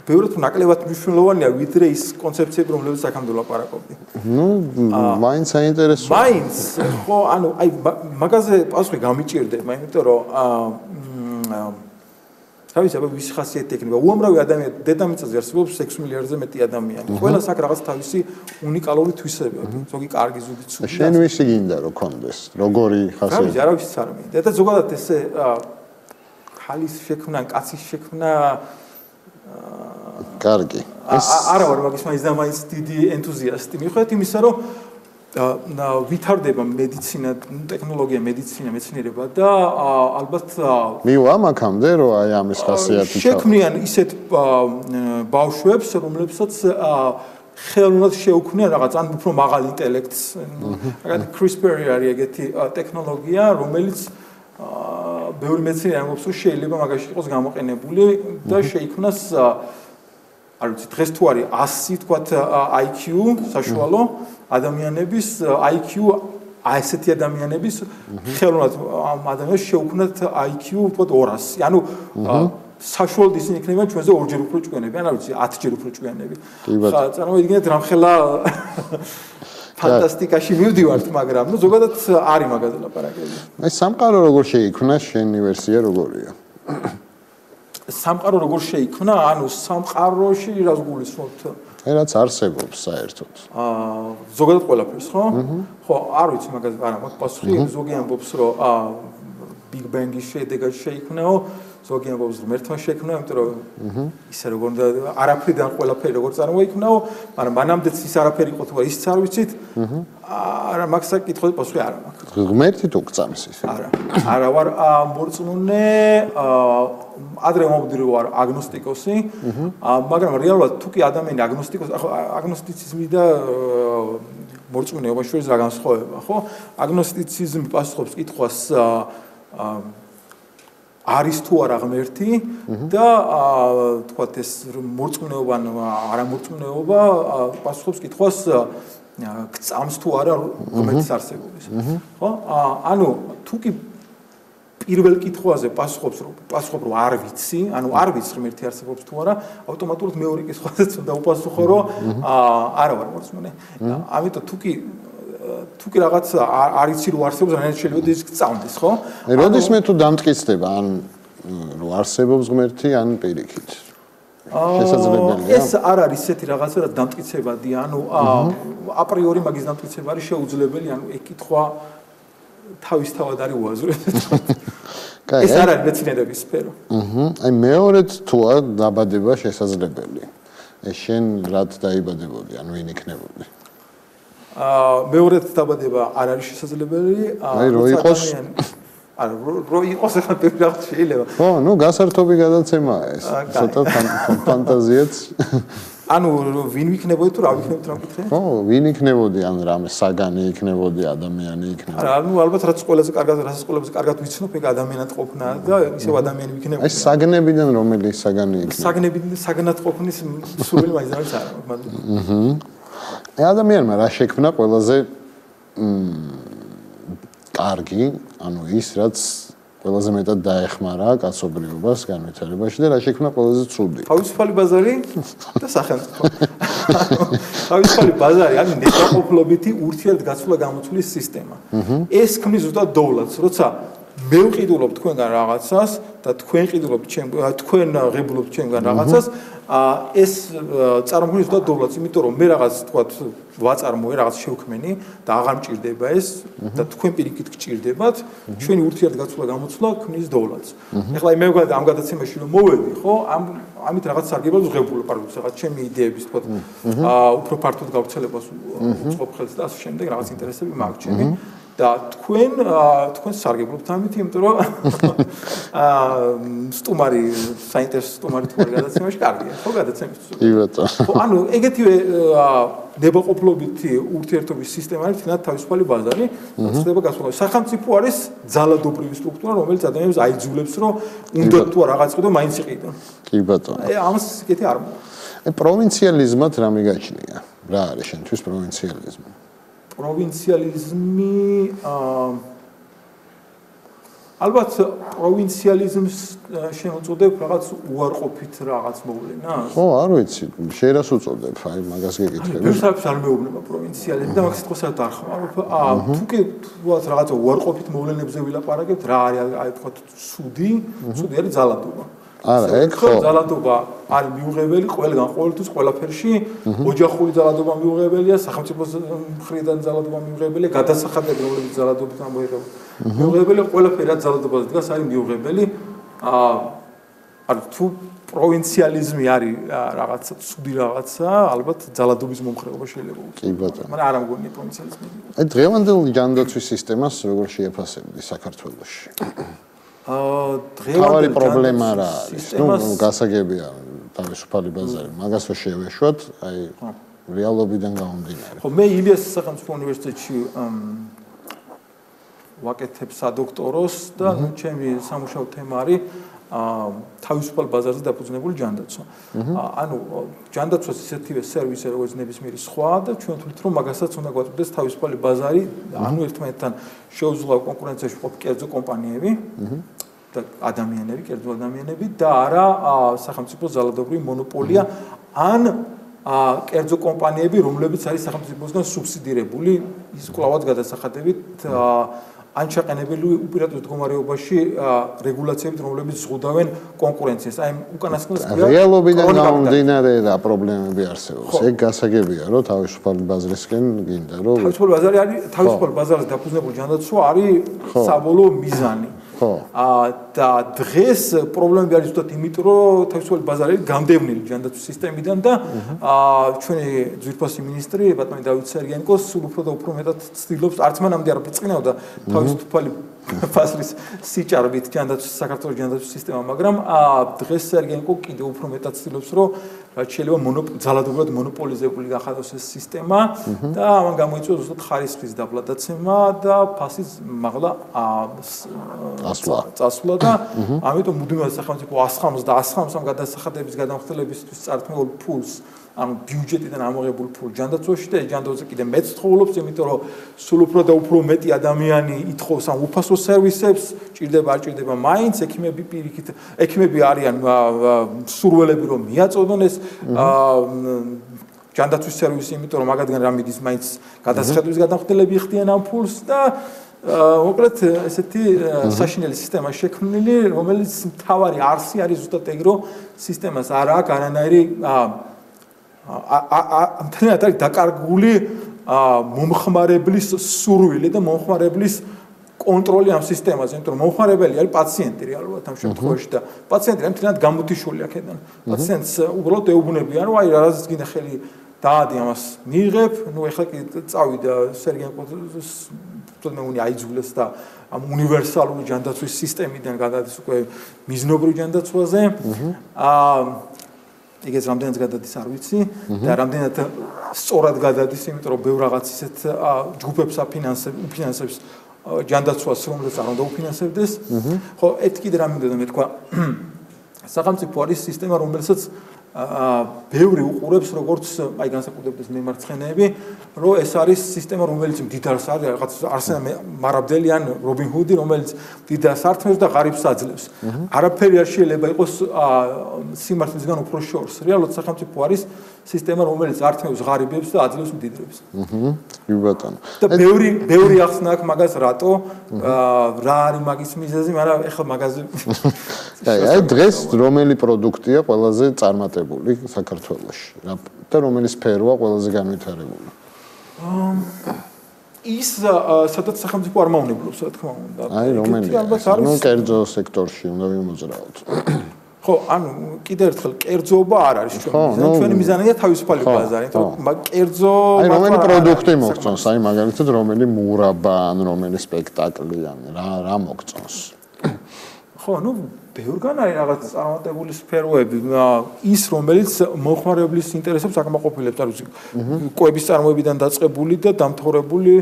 ბევრად ნაკლებად მნიშვნელოვანია ვიდრე ის კონცეფციები, რომლებიც აქამდე ვლაპარაკობდი. ნუ, მაინც საინტერესოა. მაინც, ხო, ანუ აი მაგაზე პასუხი გამიჭirdება, იმიტომ რომ აა თავის აბა ვის ხასიათი ექნება? უამრავი ადამიანი დედამიწაზე არსებობს 6 მილიარდზე მეტი ადამიანი. ყველას აქვს რაღაც თავისი უნიკალური თვისებები ზოგი კარგი ზოგი ცუდი შენ ვისი გინდა რომ კონდეს როგორი ხასიათი? რა ვიცი არ მინდა. და ზოგადად ესე ხალის შექმნა კაცის შექმნა კარგი. არა ვარ მაგის მაინც და მაინც დიდი ენთუზიასტი მიხვდეთ იმისა რომ და ვითარდება მედიცინა, ტექნოლოგია, მედიცინა, მეცნიერება და ალბათ მივა მაგამდე რომ აი ამის ხასიათი შექმნიან ისეთ ბავშვებს, რომლებსაც ხელოვნად შეუქმნიან რაღაც ან უფრო მაღალ ინტელექტს. რაღაც CRISPR არის ეგეთი ტექნოლოგია, რომელიც ბევრი მეცნიერი ამბობს, რომ შეიძლება მაგაში იყოს გამოყენებული და შეიქმნას არ ვიცი დღეს თუ არის 100 თქვათ IQ საშუალო ადამიანების IQ აი ესეთი ადამიანების ხელოვნად ადამიანს შეუქმნათ IQ თქვათ 200 ანუ საშუალოდ ისინი იქნება ჩვენზე ორჯერ უფრო ჭკვიანები ან არ ვიცი 10 ჯერ უფრო ჭკვიანები. ხა წარმოიდგინეთ რამხელა ფანტასტიკაში მივდივართ მაგრამ ნუ ზოგადად არის მაგაზე ლაპარაკები. აი სამყარო როგორ შეიქმნა შენი ვერსია როგორია? სამყარო როგორ შეიქმნა? ანუ სამყაროში რას გულისხმობთ? აი რაც არსებობს საერთოდ. აა ზოგადად ყველაფერს, ხო? ხო, არ ვიცი მაგაზე, არა, მაგ პასუხი ზოგი ამბობს, რომ აა Big Bang-ის შედეგად შეიქმნაო, ზოგი ამბობს, რომ ერთმა შეიქმნა, იმიტომ რომ ისე როგორ და არაფრიდან ყველაფერი როგორ წარმოიქმნაო, მაგრამ მანამდეც ის არაფერი იყო თუ ისიც არ ვიცით. არა, მაგ საკითხზე პასუხი არა მაქვს. ღმერთი თუ გწამს ის? არა. არა ვარ მორწმუნე, აა ადრე მომდირო ვარ აგნოსტიკოსი, მაგრამ რეალურად თუ კი ადამიანი აგნოსტიკოსი, ხო აგნოსტიციზმი და მორწმუნეობა შორის რა განსხვავება, ხო? აგნოსტიციზმი პასუხობს კითხვას არის თუ არა ღმერთი და თქვათ ეს მორწმუნეობა ან არა მორწმუნეობა პასუხობს კითხვას გწამს თუ არა ღმერთის არსებობის. ხო? ანუ თუ კი პირველ კითხვაზე პასუხობს რომ პასუხობ რომ არ ვიცი, ანუ არ ვიცი ღმერთი არსებობს თუ არა, ავტომატურად მეორე კითხვაზეც უნდა უპასუხო რომ არა ვარ მორწმუნე. ამიტომ თუ კი თუ კი რაღაც არ იცი რომ არსებობს, რანაირად შეიძლება ის გწამდეს, ხო? როდის მე თუ დამტკიცდება, ან რომ არსებობს ღმერთი, ან პირიქით. შესაძლებელია. ეს არ არის ესეთი რაღაცა რა დამტკიცებადი, ანუ აპრიორი მაგის დამტკიცება არის შეუძლებელი, ანუ ეს კითხვა თავისთავად არის უაზრესი. კაი. ეს არ არის მეცნიერების სფერო. აჰა. აი მეორედ თუა დაბადება შესაძლებელი. ეს შენ რად დაიბადებოდი, ან ვინ იქნებოდი? აა მეორედ დაბადება არ არის შესაძლებელი. აი რო იყოს არა რო იყოს ახლა რიგში შეიძლება. ხო, ნუ გასართობი გადაცემაა ეს. ცოტა ფანტაზიაც. ანუ ვინ ვიქნებოდი თუ რა ვიქნებოდი რა მკითხე? ხო, ვინ იქნებოდი ან რამე საგანი იქნებოდი, ადამიანი იქნებოდი. არა, ანუ ალბათ რაც ყველაზე კარგად, რასაც ყველაზე კარგად ვიცნობ, ეგ ადამიანად ყოფნა და ისევ ადამიანი ვიქნებოდი. აი საგნებიდან რომელი საგანი იქნება? საგნებიდან საგნად ყოფნის სურვილი მაინც არის არა, მაგრამ. აჰა. აი ადამიანმა რა შექმნა ყველაზე მ კარგი, ანუ ის რაც ყველაზე მეტად დაეხმარა კაცობრიობას განვითარებაში და რა შექმნა ყველაზე ცუდი. თავისუფალი ბაზარი და სახელმწიფო. თავისუფალი ბაზარი, ანუ ნეტაყოფლობითი ურთიერთგაცვლა გამოთვლის სისტემა. ეს ქმნის ზუსტად დოვლათს, როცა მე ვყიდულობ თქვენგან რაღაცას და თქვენ ყიდულობთ ჩემ თქვენ ღებულობთ ჩემგან რაღაცას. ა ეს წარმოგვიდგენთ და დოვლაც იმიტომ რომ მე რაღაც თქვა ვაწარმოე რაღაც შევქმენი და აღარ მჭირდება ეს და თქვენ პირიქით გჭირდებათ. ჩვენი ურთიერთგაცვლა გამოცვლა ქმნის დოვლაც. ეხლა მე მგონი ამ გადაცემაში რომ მოვედი ხო? ამ ამით რაღაც სარგებლობს ღებულობ პარლამენტს რაღაც ჩემი იდეების თქვა ა უფრო ფართოდ გავრცელებას უწყობ ხელს და ასე შემდეგ რაღაც ინტერესები მაქვს ჩემი და თქვენ თქვენ სარგებლობთ ამით, იმიტომ რომ აა სტუმარი საინტერესო სტუმარი თქვენ გადაცემაში კარგია, ხო გადაცემის. კი ბატონო. ხო, ანუ ეგეთივე ნებაყოფლობითი ურთიერთობის სისტემა არის თუნდაც თავისუფალი ბაზარი, ხდება გასულა. სახელმწიფო არის ძალადობრივი სტრუქტურა, რომელიც ადამიანებს აიძულებს, რომ უნდა თუ რაღაც ყიდო, მაინც იყიდო. კი ბატონო. აი ამას ეგეთი არ მოვა. პროვინციალიზმად რა მიგაჩნია? რა არის შენთვის პროვინციალიზმი? პროვინციალიზმი ალბათ პროვინციალიზმს შემოწოდებ რაღაც უარყოფით რაღაც მოვლენას. ხო, არ ვიცი, შეიძლება უწოდებ, აი მაგას გეკითხები. ვისაც არ მეუბნება პროვინციალიზმი და მაგას თქოსად არ ხმარობ. აა თუ კი თუათ რაღაც უარყოფით მოვლენებზე ვილაპარაკებთ, რა არის აი თქვა ცუდი, ცუდი არის ძალადობა. არა, ეგ ხო. ძალადობა არის მიუღებელი ყველგან, ყოველთვის ყველაფერში. ოჯახური ძალადობა მიუღებელია, სახელმწიფოს მხრიდან ძალადობა მიუღებელია, გადასახადები რომლებიც ძალადობით ამოიღება. მიუღებელი ყველაფერი რაც ძალადობაზე დგას არის მიუღებელი. აა არ თუ პროვინციალიზმი არის რაღაცა ცუდი რაღაცა, ალბათ ძალადობის მომხრეობა შეიძლება უწოდოს. კი ბატონო. მაგრამ არ ამგონია პროვინციალიზმი. აი დღევანდელ ჯანდაცვის სისტემას როგორ შეაფასებდი საქართველოში? დღევანდელი პრობლემა რა არის? ნუ გასაგებია თავისუფალი ბაზარი, მაგას რო შევეშვათ, აი რეალობიდან გამომდინარე. ხო, მე ილიას სახელმწიფო უნივერსიტეტში ვაკეთებ სადოქტოროს და ჩემი სამუშაო თემა არის აა თავისუფალ ბაზარზე დაფუძნებული ჯანდაცვა. ანუ ჯანდაცვას ისეთივე სერვისი როგორც ნებისმიერი სხვა და ჩვენ თვლით რომ მაგასაც უნდა გვაწყვეტდეს თავისუფალი ბაზარი, ანუ ერთმანეთთან შეუძლო კონკურენციაში ყოფ კერძო კომპანიები. და ადამიანები, კერძო ადამიანები და არა სახელმწიფო ძალადობრივი მონოპოლია ან კერძო კომპანიები, რომლებიც არის სახელმწიფოსგან სუბსიდირებული, ის კლავად გადასახადებით ან ჩაყენებელი უპირატეს მდგომარეობაში რეგულაციებით, რომლებიც ზღუდავენ კონკურენციას. აი უკანასკნელს ქვია რეალობიდან გამომდინარე რა პრობლემები არსებობს. ეგ გასაგებია, რომ თავისუფალი ბაზრისკენ გინდა, რომ თავისუფალი ბაზარი არის თავისუფალი ბაზარზე დაფუძნებული ჯანდაცვა არის საბოლოო მიზანი. ხო. აა და დღეს პრობლემები არის ზუსტად იმიტომ, რომ თავისუფალი ბაზარი გამდევნილი ჯანდაცვის სისტემიდან და აა ჩვენი ძვირფასი ministri ბატონი დავით სერგენკო სულ უფრო და უფრო მეტად ცდილობს, არც მანამდე არ ბრწყინავდა თავისუფალი ფასრის სიჭარბით ჯანდაცვის საქართველოს ჯანდაცვის სისტემა, მაგრამ აა დღეს სერგენკო კიდევ უფრო მეტად ცდილობს, რომ შეიძლება ძალადობრივად მონოპოლიზებული გახადოს ეს სისტემა და ამან გამოიწვია ზუსტად ხარისხის დაბლადაცემა და ფასის მაღლა ასვლა. წასვლა და ამიტომ მუდმივად სახელმწიფო ასხამს და ასხამს ამ გადასახადების გადამხდელებისთვის წართმეულ ფულს ამ ბიუჯეტიდან ამოღებულ ფულ ჯანდაცვაში და ჯანდაცვაზე კიდე მეც ცხოვრობს, იმიტომ რომ სულ უფრო და უფრო მეტი ადამიანი ითხოვს ამ უფასო სერვისებს, ჭირდება არ ჭირდება მაინც ექიმები პირიქით, ექიმები არიან სურველები რომ მიაწოდონ ეს ჯანდაცვის სერვისი, იმიტომ რომ მაგადგან რამიდის მაინც გადასახადების გადამხდელები ხდიან ამ ფულს და მოკლედ ესეთი საშინელი სისტემა შექმნილი, რომელიც თავარი არსი არის ზუსტად ეგრო სისტემას არ აქვს არანაირი ა მთლიანად არის დაკარგული მომხმარებლის სურვილი და მომხმარებლის კონტროლი ამ სისტემაზე, იმიტომ რომ მომხმარებელი არის პაციენტი რეალურად ამ შემთხვევაში და პაციენტი ამ მთლიანად გამუთიშული აქედან. პაციენტს უბრალოდ ეუბნებიან, რომ აი რაღაც გინდა ხელი დაადი ამას მიიღებ, ნუ ეხლა კი წავიდა სერგენ კოტოს თუნდაც მე აიძულეს და ამ უნივერსალური ჯანდაცვის სისტემიდან გადადის უკვე მიზნობრივ ჯანდაცვაზე. აა ეგეც რამდენად გადადის არ ვიცი და რამდენად სწორად გადადის, იმიტომ რომ ბევრ რაღაც ისეთ ჯგუფებს აფინანსებს, უფინანსებს ჯანდაცვას, რომელსაც არ უნდა უფინანსებდეს. ხო, ეს კიდე რამე მინდოდა მე თქვა. სახელმწიფო არის სისტემა, რომელსაც ბევრი უყურებს როგორც აი განსაკუთრებით მემარცხენეები, რომ ეს არის სისტემა, რომელიც დიდარს არის, რაღაც არსენ მარაბდელი ან რობინ ჰუდი, რომელიც დიდარს ართმევს და ღარიბს აძლევს. არაფერი არ შეიძლება იყოს სიმართლისგან უფრო შორს. რეალურად სახელმწიფო არის სისტემა, რომელიც ართმევს ღარიბებს და აძლევს მდიდრებს. აჰა. კი ბატონო. და ბევრი ბევრი ახსნა აქვს მაგას რატო? აა რა არის მაგის მიზეზი, მაგრამ ეხლა მაგაზე აი დღეს რომელი პროდუქტია ყველაზე წარმატებული საქართველოში? რა და რომელი სფეროა ყველაზე განვითარებული? ის სადაც სახელმწიფო არ მავნებლობს, რა თქმა უნდა. აი, რომელი? ნუ კერძო სექტორში უნდა ვიმოძრაოთ. ხო, ანუ კიდევ ერთხელ კერძოობა არ არის ჩვენი. ჩვენი მიზანია თავისუფალი ბაზარი, მაგრამ კერძო აი რომელი პროდუქტი მოგწონს, აი მაგალითად რომელი მურაბა, ან რომელი სპექტაკლი, ან რა რა მოგწონს. ხო, ну, ბევრგან არის რაღაც წარმატებული სფეროები, ის რომელიც მოხმარებლის ინტერესებს აკმაყოფილებს, არ ვიცი, კოების წარმოებიდან დაწყებული და დამთავრებული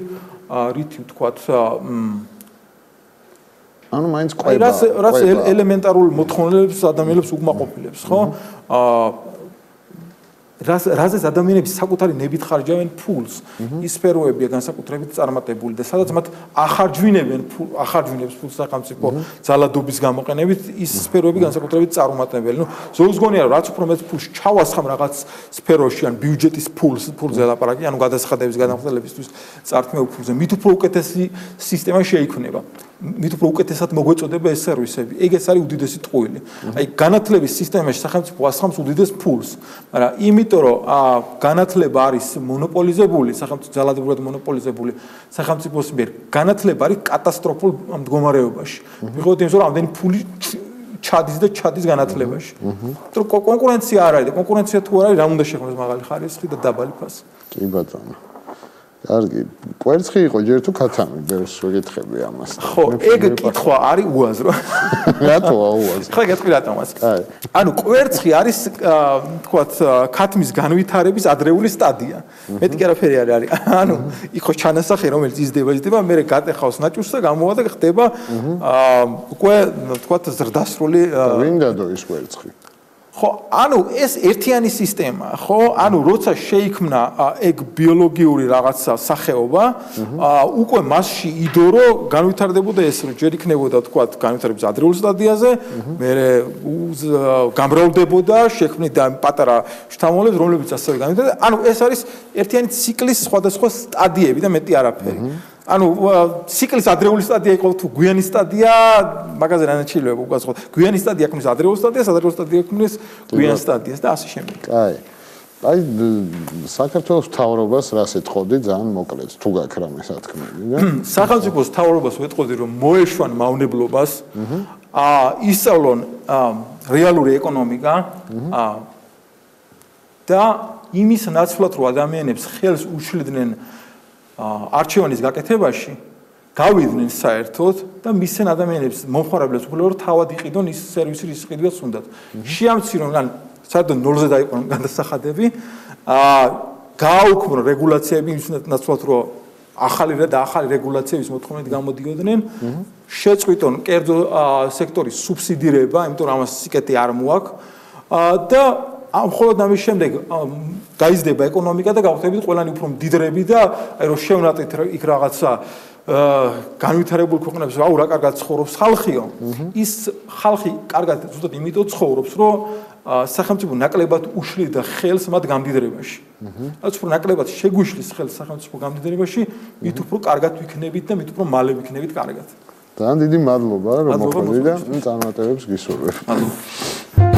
რითი ვთქვათ, ანუ მაინც ყובה. აი რას რას ელემენტარულ მოთხოვნილებს ადამიანებს უკმაყოფილებს, ხო? აა რას რაზეც ადამიანები საკუთარი ნებით ხარჯავენ ფულს ის სფეროებია განსაკუთრებით წარმატებული და სადაც მათ ახარჯვინებენ ახარჯვინებს ფულს სახელმწიფო ძალადობის გამოყენებით ის სფეროები განსაკუთრებით წარმატებელი ნუ ზოგს გონია რომ რაც უფრო მეც ფულს ჩავასხამ რაღაც სფეროში ან ბიუჯეტის ფულს ფულზე ლაპარაკი ანუ გადასახადების განახორციელებისთვის წართმევ ფულზე მით უფრო უკეთესი სისტემა შეიქმნება მით უფრო უკეთესად მოგვეწოდება ეს სერვისები. ეგ ეს არის უდიდესი ტყუილი. აი განათლების სისტემაში სახელმწიფო ასხამს უდიდეს ფულს, მაგრამ იმიტომ რომ განათლება არის მონოპოლიზებული, სახელმწიფო ძალადობრივად მონოპოლიზებული სახელმწიფოს მიერ, განათლება არის კატასტროფულ მდგომარეობაში. მიხედავთ იმას, რომ ამდენი ფული ჩადის და ჩადის განათლებაში. თუ კონკურენცია არ არის და კონკურენცია თუ არ არის, რა უნდა შექმნას მაღალი ხარისხი და დაბალი ფასი? კი ბატონო. კარგი, კვერცხი იყო ჯერ თუ ქათამი, ბევრს ვეკითხები ამას. ხო, ეგ კითხვა არის უაზრო. რატოა უაზრო? ხო, გეტყვი რატომაც. აი. ანუ კვერცხი არის თქვათ ქათმის განვითარების ადრეული სტადია. მეტი კერაფერი არ არის. ანუ იქ ხო ჩანასახე რომელიც იზრდება, იზრდება, მე გატეხავს ნაჭურს და გამოვა და ხდება აა უკვე თქვათ ზრდასრული ვინ დადო ის კვერცხი? ხო, ანუ ეს ერთიანი სისტემა, ხო? ანუ როცა შეიქმნა ეგ ბიოლოგიური რაღაცა სახეობა, უკვე მასში იდო რომ განვითარდებოდა ეს, რომ ჯერ იქნებოდა თქვა განვითარების ადრეულ სტადიაზე, მე გამრავლდებოდა, შექმნიდა პატარა შთამომავლები, რომლებიც ასევე განვითარდა. ანუ ეს არის ერთიანი ციკლის სხვადასხვა სტადიები და მეტი არაფერი. ანუ ციკლის ადრეული სტადია იყო თუ გვიანი სტადია, მაგაზე რანაჩილოება უკაცო. გვიანი სტადია ქმნის ადრეულ სტადიას, ადრეულ სტადია ქმნის გვიან სტადიას და ასე შემდეგ. კაი. აი საქართველოს თავრობას რას ეთყოდი ძალიან მოკლედ თუ გაქვს რამე სათქმელი და სახელმწიფოს თავრობას ვეთყოდი რომ მოეშვან მავნებლობას აა ისწავლონ რეალური ეკონომიკა აა და იმის ნაცვლად რომ ადამიანებს ხელს უშლიდნენ არჩევანის გაკეთებაში გავიდნენ საერთოდ და მისცენ ადამიანებს მომხმარებლებს უბრალოდ თავად იყიდონ ის სერვისი რის ყიდვას უნდათ. შეამცირონ ან საერთოდ ნოლზე დაიყვანონ გადასახადები, აა გააუქმრო რეგულაციები ის ნაცვლად რომ ახალი და ახალი რეგულაციების მოთხოვნით გამოდიოდნენ, შეწყვიტონ კერძო სექტორის სუბსიდირება, იმიტომ რომ ამას სიკეთი არ მოაქვს. და ამ მხოლოდ ამის შემდეგ გაიზრდება ეკონომიკა და გავხდებით ყველანი უფრო მდიდრები და აი რომ შევნატეთ იქ რაღაცა განვითარებულ ქვეყნებს აუ რა კარგად ცხოვრობს ხალხიო. ის ხალხი კარგად ზუსტად იმიტომ ცხოვრობს რომ სახელმწიფო ნაკლებად უშლიდა ხელს მათ გამდიდრებაში. რაც უფრო ნაკლებად შეგვიშლის ხელს სახელმწიფო გამდიდრებაში მით უფრო კარგად ვიქნებით და მით უფრო მალე ვიქნებით კარგად. ძალიან დიდი მადლობა რომ მოხდით და წარმატებებს გისურვებ მადლობა